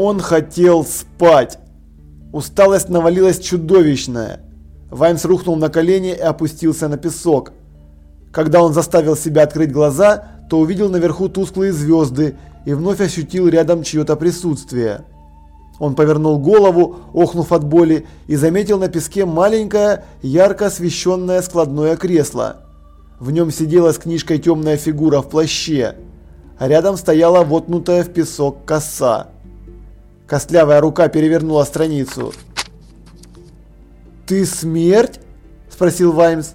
Он хотел спать. Усталость навалилась чудовищная. Ваймс рухнул на колени и опустился на песок. Когда он заставил себя открыть глаза, то увидел наверху тусклые звезды и вновь ощутил рядом чье-то присутствие. Он повернул голову, охнув от боли, и заметил на песке маленькое, ярко освещенное складное кресло. В нем сидела с книжкой темная фигура в плаще, а рядом стояла вотнутая в песок коса. Костлявая рука перевернула страницу. «Ты смерть?» – спросил Ваймс.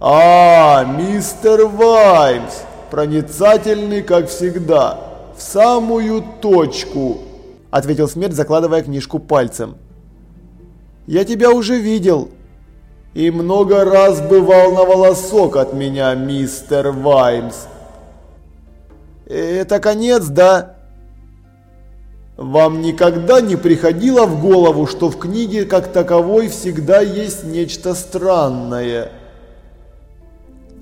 «А, мистер Ваймс, проницательный, как всегда, в самую точку», – ответил смерть, закладывая книжку пальцем. «Я тебя уже видел». «И много раз бывал на волосок от меня, мистер Ваймс». «Это конец, да?» Вам никогда не приходило в голову, что в книге как таковой всегда есть нечто странное?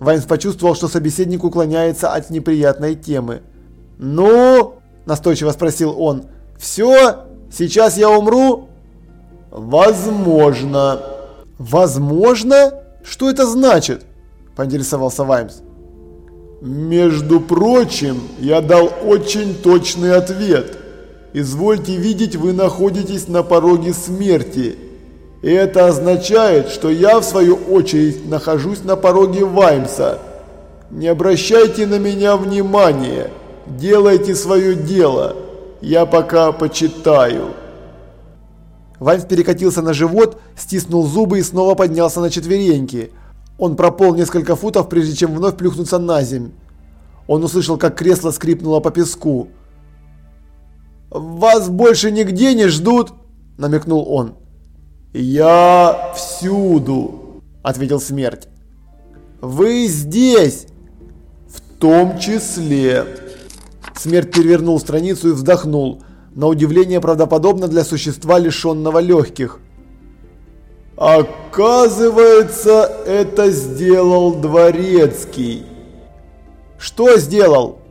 Вайнс почувствовал, что собеседник уклоняется от неприятной темы. «Ну?» – настойчиво спросил он. «Все? Сейчас я умру?» «Возможно». «Возможно? Что это значит?» – поинтересовался Ваймс. «Между прочим, я дал очень точный ответ». Извольте видеть, вы находитесь на пороге смерти. И это означает, что я в свою очередь нахожусь на пороге Ваймса. Не обращайте на меня внимания. Делайте свое дело. Я пока почитаю. Ваймс перекатился на живот, стиснул зубы и снова поднялся на четвереньки. Он прополз несколько футов, прежде чем вновь плюхнуться на земь. Он услышал, как кресло скрипнуло по песку. «Вас больше нигде не ждут?» – намекнул он. «Я всюду», – ответил смерть. «Вы здесь?» «В том числе». Смерть перевернул страницу и вздохнул, на удивление правдоподобно для существа, лишенного легких. «Оказывается, это сделал Дворецкий». «Что сделал?»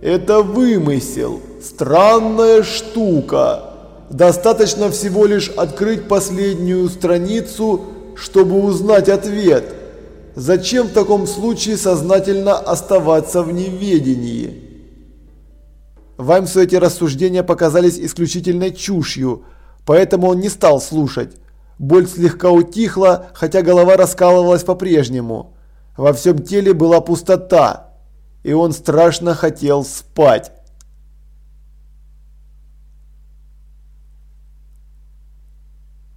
«Это вымысел». Странная штука. Достаточно всего лишь открыть последнюю страницу, чтобы узнать ответ. Зачем в таком случае сознательно оставаться в неведении? Ваймсу эти рассуждения показались исключительной чушью, поэтому он не стал слушать. Боль слегка утихла, хотя голова раскалывалась по-прежнему. Во всем теле была пустота, и он страшно хотел спать.